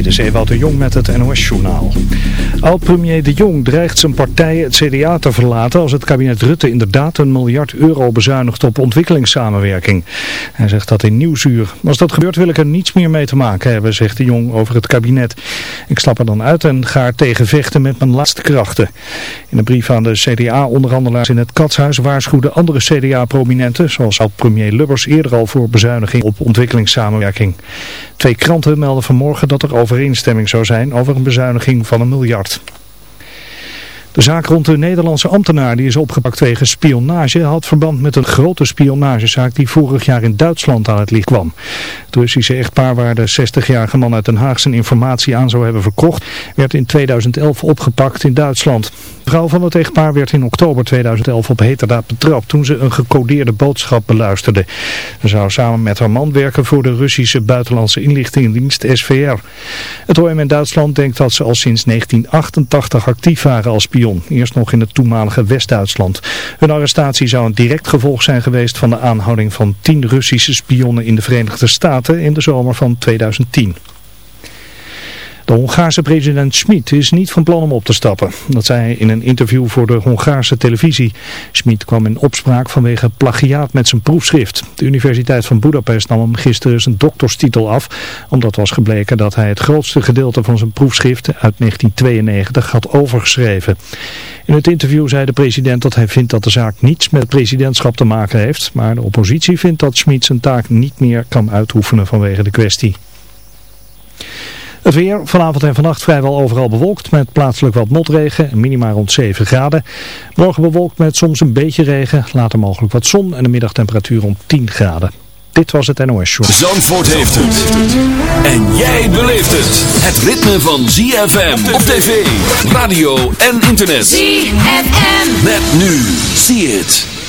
Dit is Ewout Jong met het NOS-journaal. Oud-premier De Jong dreigt zijn partij het CDA te verlaten als het kabinet Rutte inderdaad een miljard euro bezuinigt op ontwikkelingssamenwerking. Hij zegt dat in Nieuwsuur. Als dat gebeurt wil ik er niets meer mee te maken hebben, zegt De Jong over het kabinet. Ik stap er dan uit en ga er tegen vechten met mijn laatste krachten. In een brief aan de CDA-onderhandelaars in het Katshuis waarschuwden andere CDA-prominenten, zoals oud-premier Lubbers, eerder al voor bezuiniging op ontwikkelingssamenwerking. Twee kranten melden vanmorgen dat er overeenstemming zou zijn over een bezuiniging van een miljard. De zaak rond de Nederlandse ambtenaar die is opgepakt wegens spionage had verband met een grote spionagezaak die vorig jaar in Duitsland aan het licht kwam. Het Russische echtpaar waar de 60-jarige man uit Den Haag zijn informatie aan zou hebben verkocht werd in 2011 opgepakt in Duitsland. De vrouw van het echtpaar werd in oktober 2011 op heterdaad betrapt toen ze een gecodeerde boodschap beluisterde. Ze zou samen met haar man werken voor de Russische buitenlandse inlichtingendienst SVR. Het OM in Duitsland denkt dat ze al sinds 1988 actief waren als eerst nog in het toenmalige West-Duitsland. Hun arrestatie zou een direct gevolg zijn geweest van de aanhouding van tien Russische spionnen in de Verenigde Staten in de zomer van 2010. De Hongaarse president Schmid is niet van plan om op te stappen. Dat zei hij in een interview voor de Hongaarse televisie. Schmid kwam in opspraak vanwege plagiaat met zijn proefschrift. De Universiteit van Budapest nam hem gisteren zijn dokterstitel af, omdat was gebleken dat hij het grootste gedeelte van zijn proefschrift uit 1992 had overgeschreven. In het interview zei de president dat hij vindt dat de zaak niets met het presidentschap te maken heeft, maar de oppositie vindt dat Schmid zijn taak niet meer kan uitoefenen vanwege de kwestie. Het weer vanavond en vannacht vrijwel overal bewolkt met plaatselijk wat motregen en minima rond 7 graden. Morgen bewolkt met soms een beetje regen, later mogelijk wat zon en de middagtemperatuur rond 10 graden. Dit was het NOS Show. Zandvoort heeft het. En jij beleeft het. Het ritme van ZFM op tv, radio en internet. ZFM. Met nu. See it.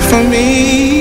for me.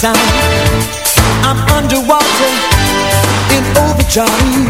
sound I'm underwater in overdrive.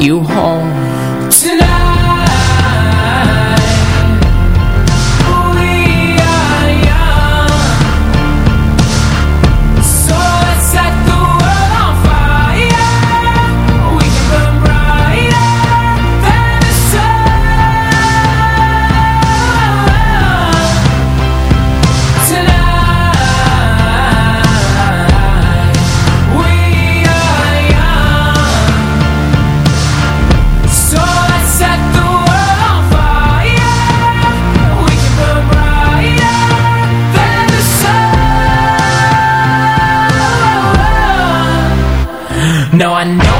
you home No, I know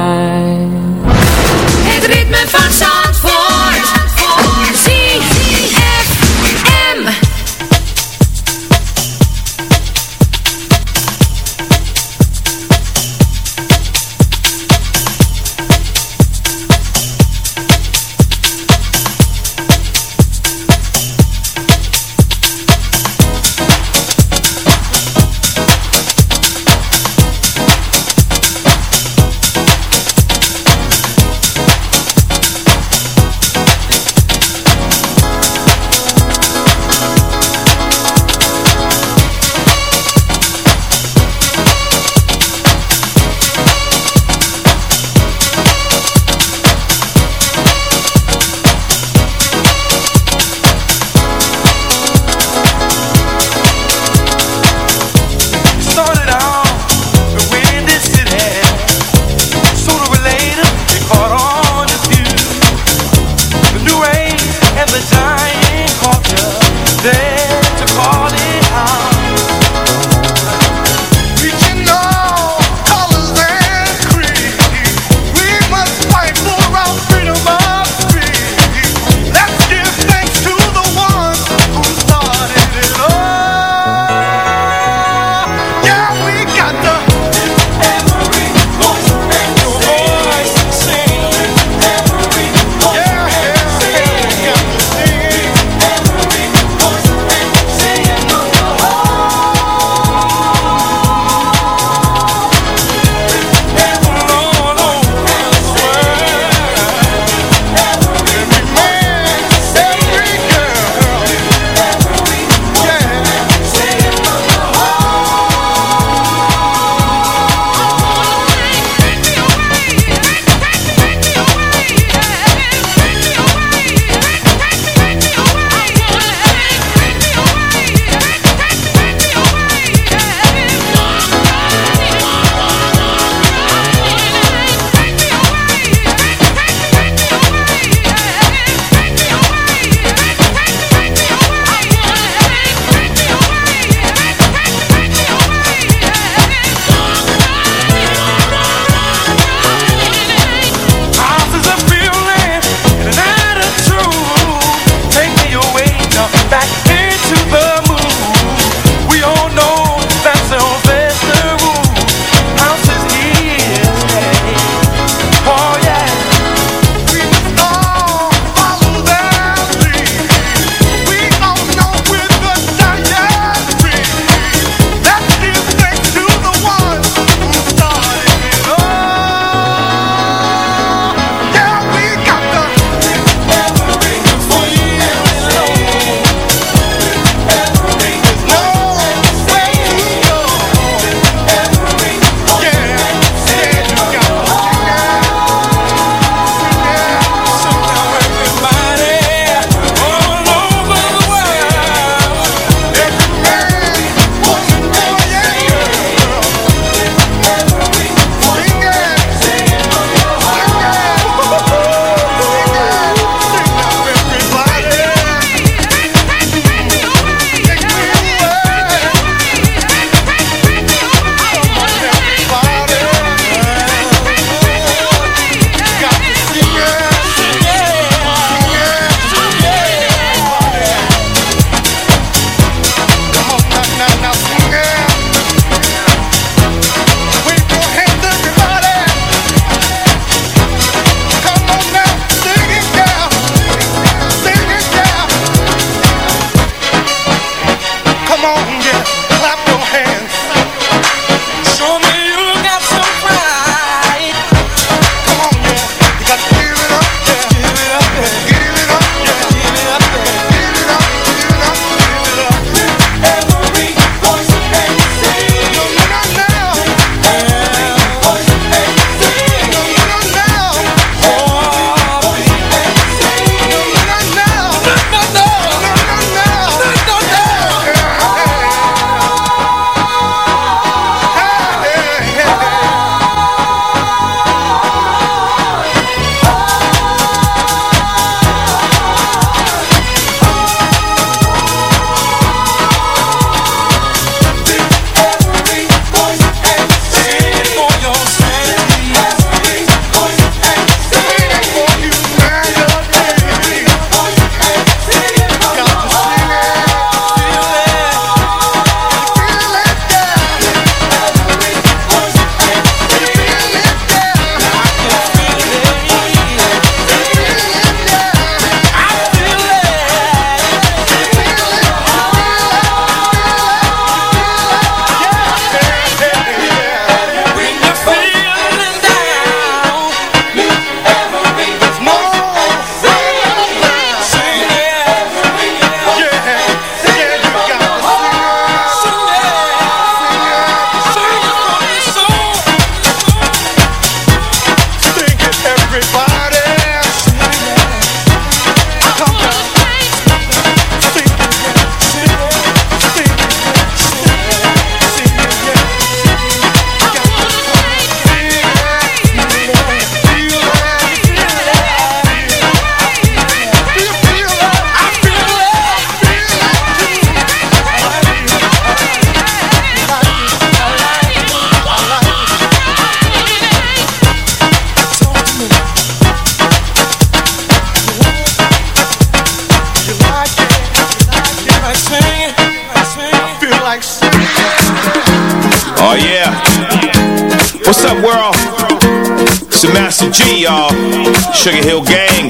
Sugar Hill Gang,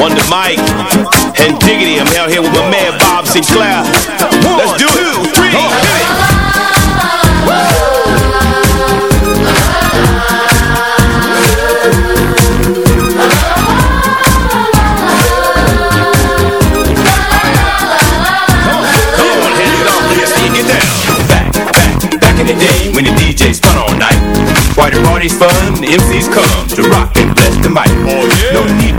Wonder Mike, and Diggity. I'm out here with my man Bob Sinclair. Let's do it. Two, three, hit it. Come on, hand it off, let's see you get down. Back, back, back in the day when the DJs fun all night. Why the party's fun, the MCs come to rock and bless the mic. Oh, yeah.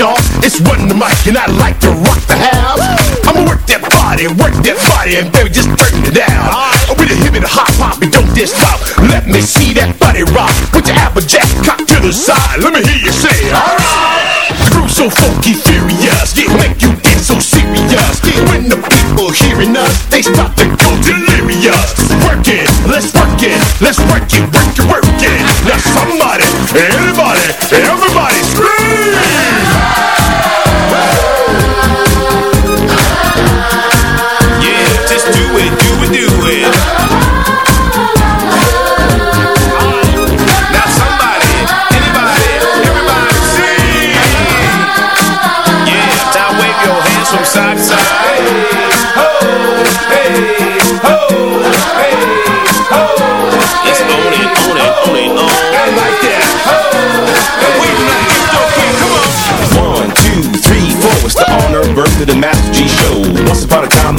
y'all. It's Run the mic, and I like to rock the house. I'ma work that body, work that body, and baby, just turn it down. Oh, with a hip and a hop hop, and don't diss stop. Let me see that body rock. Put your applejack cock to the side. Let me hear you say, alright. The groove so funky, furious, yeah, make you get so serious. Yeah, when the people hearing us, they start to go delirious. Work it, let's work it, let's work it, work it, work it. Now somebody, anybody, everybody scream! From side to side. Hey, ho, hey, ho, hey, ho. It's on it, on it, on it, on. I like that. And wait till I get your kid, come on. One, two, three, four. It's the honor birth of the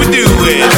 it, do it,